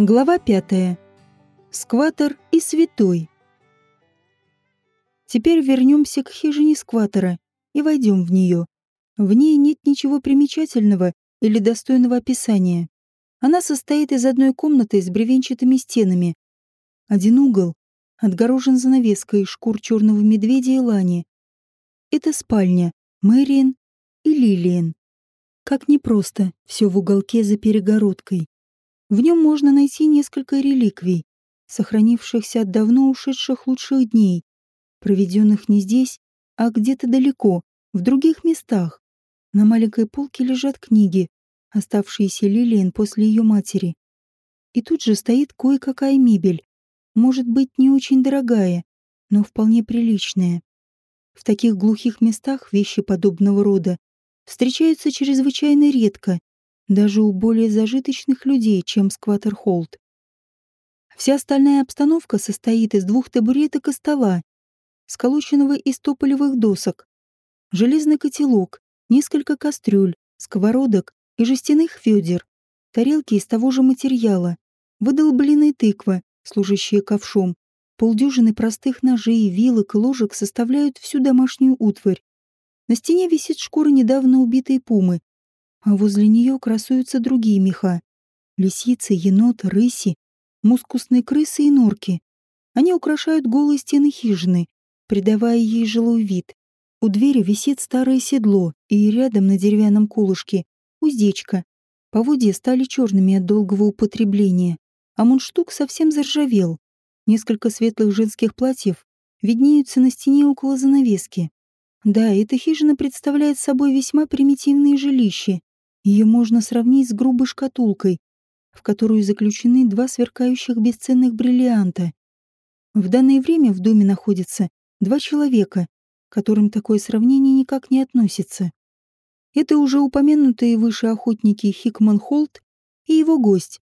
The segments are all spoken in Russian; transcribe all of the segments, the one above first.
Глава пятая. Скватер и святой. Теперь вернемся к хижине скватера и войдем в нее. В ней нет ничего примечательного или достойного описания. Она состоит из одной комнаты с бревенчатыми стенами. Один угол отгорожен занавеской из шкур черного медведя и лани. Это спальня Мэриэн и Лилиен. Как непросто все в уголке за перегородкой. В нем можно найти несколько реликвий, сохранившихся от давно ушедших лучших дней, проведенных не здесь, а где-то далеко, в других местах. На маленькой полке лежат книги, оставшиеся Лилиен после ее матери. И тут же стоит кое-какая мебель, может быть, не очень дорогая, но вполне приличная. В таких глухих местах вещи подобного рода встречаются чрезвычайно редко, даже у более зажиточных людей, чем Скваттер Холт. Вся остальная обстановка состоит из двух табуреток и стола, сколоченного из тополевых досок, железный котелок, несколько кастрюль, сковородок и жестяных ведер, тарелки из того же материала, выдолбленные тыква, служащие ковшом, полдюжины простых ножей, вилок и ложек составляют всю домашнюю утварь. На стене висит шкура недавно убитой пумы, а возле нее красуются другие меха. Лисицы, енот, рыси, мускусные крысы и норки. Они украшают голые стены хижины, придавая ей жилой вид. У двери висит старое седло, и рядом на деревянном колышке уздечка. Поводья стали черными от долгого употребления, а мундштук совсем заржавел. Несколько светлых женских платьев виднеются на стене около занавески. Да, эта хижина представляет собой весьма примитивное жилище. Ее можно сравнить с грубой шкатулкой, в которую заключены два сверкающих бесценных бриллианта. В данное время в доме находится два человека, которым такое сравнение никак не относится. Это уже упомянутые выше охотники Хикман Холт и его гость,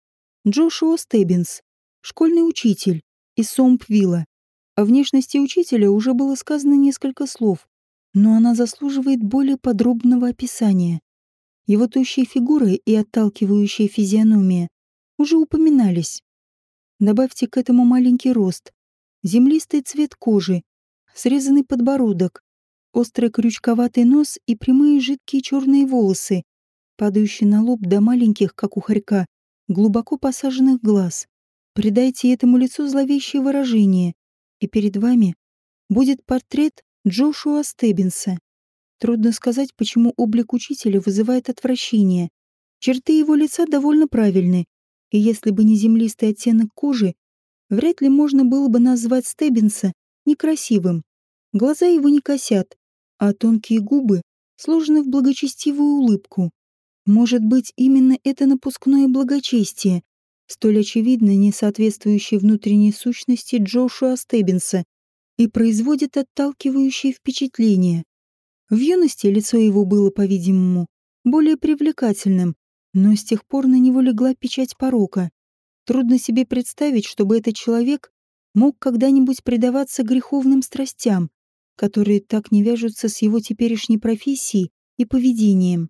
Джошуа Стеббинс, школьный учитель из Сомпвилла. О внешности учителя уже было сказано несколько слов, но она заслуживает более подробного описания. Его тощие фигуры и отталкивающая физиономия уже упоминались. Добавьте к этому маленький рост, землистый цвет кожи, срезанный подбородок, острый крючковатый нос и прямые жидкие черные волосы, падающие на лоб до маленьких, как у хорька, глубоко посаженных глаз. Придайте этому лицу зловещее выражение, и перед вами будет портрет Джошуа Стеббинса. Трудно сказать, почему облик учителя вызывает отвращение. Черты его лица довольно правильны, и если бы не землистый оттенок кожи, вряд ли можно было бы назвать Стеббинса некрасивым. Глаза его не косят, а тонкие губы сложены в благочестивую улыбку. Может быть, именно это напускное благочестие, столь очевидно не соответствующее внутренней сущности Джошуа Стеббинса, и производит отталкивающее впечатление. В юности лицо его было, по-видимому, более привлекательным, но с тех пор на него легла печать порока. Трудно себе представить, чтобы этот человек мог когда-нибудь предаваться греховным страстям, которые так не вяжутся с его теперешней профессией и поведением.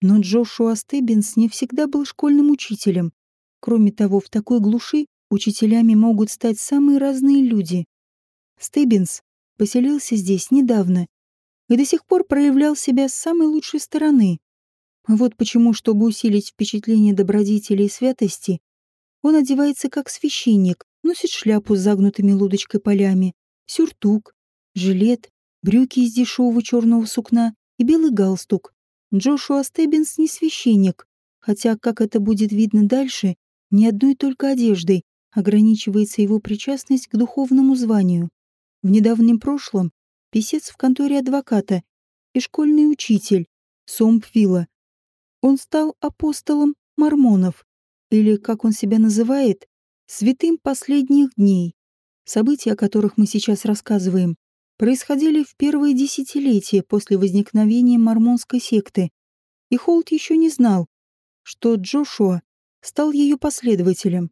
Но Джошуа Стеббинс не всегда был школьным учителем. Кроме того, в такой глуши учителями могут стать самые разные люди. Стеббинс поселился здесь недавно и до сих пор проявлял себя с самой лучшей стороны. Вот почему, чтобы усилить впечатление добродетели и святости, он одевается как священник, носит шляпу с загнутыми лодочкой полями, сюртук, жилет, брюки из дешевого черного сукна и белый галстук. Джошуа Стеббинс не священник, хотя, как это будет видно дальше, ни одной только одеждой ограничивается его причастность к духовному званию. В недавнем прошлом писец в конторе адвоката и школьный учитель Сомпвилла. Он стал апостолом мормонов, или, как он себя называет, святым последних дней. События, о которых мы сейчас рассказываем, происходили в первые десятилетия после возникновения мормонской секты, и Холт еще не знал, что Джошуа стал ее последователем.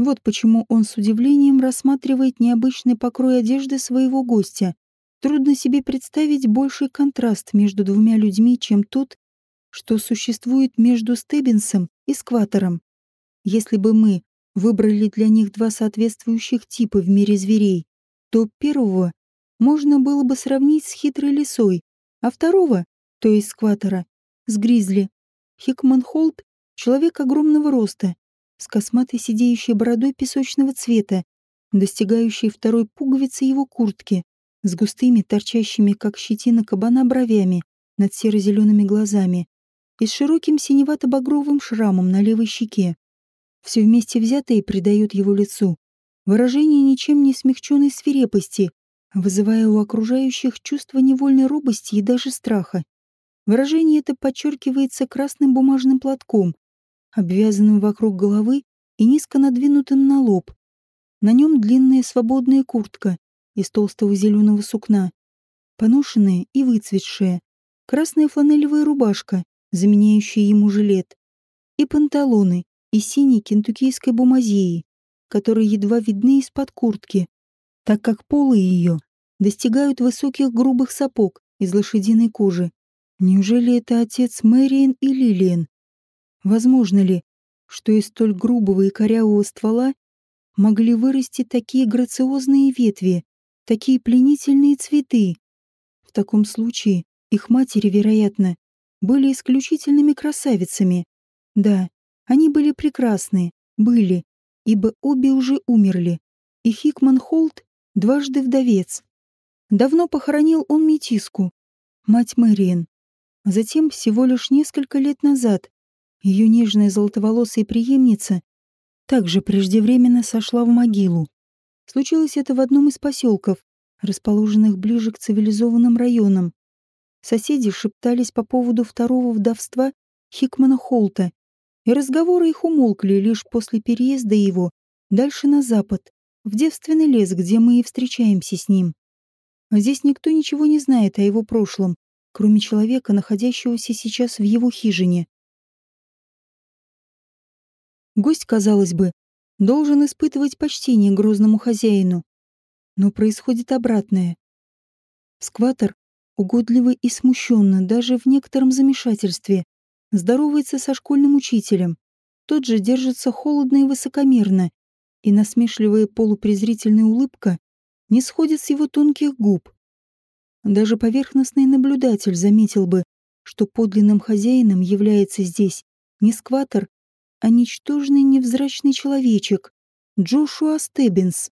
Вот почему он с удивлением рассматривает необычный покрой одежды своего гостя. Трудно себе представить больший контраст между двумя людьми, чем тот, что существует между Стеббинсом и Скватором. Если бы мы выбрали для них два соответствующих типа в мире зверей, то первого можно было бы сравнить с хитрой лисой, а второго, то есть скватера, с гризли. Хикман Холт — человек огромного роста, с косматой сидеющей бородой песочного цвета, достигающей второй пуговицы его куртки, с густыми, торчащими, как щетина кабана, бровями над серо-зелеными глазами и с широким синевато-багровым шрамом на левой щеке. Все вместе взятое придает его лицу выражение ничем не смягченной свирепости, вызывая у окружающих чувство невольной робости и даже страха. Выражение это подчеркивается красным бумажным платком, обвязанным вокруг головы и низко надвинутым на лоб. На нем длинная свободная куртка из толстого зеленого сукна, поношенная и выцветшая, красная фланелевая рубашка, заменяющая ему жилет, и панталоны из синей кентуккийской бумазеи, которые едва видны из-под куртки, так как полы ее достигают высоких грубых сапог из лошадиной кожи. Неужели это отец Мэриэн и Лилиан? Возможно ли, что из столь грубого и корявого ствола могли вырасти такие грациозные ветви, такие пленительные цветы? В таком случае их матери, вероятно, были исключительными красавицами. Да, они были прекрасны, были, ибо обе уже умерли, и Хикман Холт дважды вдовец. Давно похоронил он метиску, мать Мэриэн. Затем, всего лишь несколько лет назад, ее нежная золотоволосая преемница также преждевременно сошла в могилу. Случилось это в одном из поселков, расположенных ближе к цивилизованным районам. Соседи шептались по поводу второго вдовства Хикмана Холта, и разговоры их умолкли лишь после переезда его дальше на запад, в девственный лес, где мы и встречаемся с ним. Здесь никто ничего не знает о его прошлом, кроме человека, находящегося сейчас в его хижине. Гость, казалось бы, должен испытывать почтение грозному хозяину. Но происходит обратное. Скватер, угодливый и смущенно, даже в некотором замешательстве, здоровается со школьным учителем. Тот же держится холодно и высокомерно, и насмешливая полупрезрительная улыбка не сходит с его тонких губ. Даже поверхностный наблюдатель заметил бы, что подлинным хозяином является здесь не скватер, а ничтожный невзрачный человечек, Джошуа Стеббинс.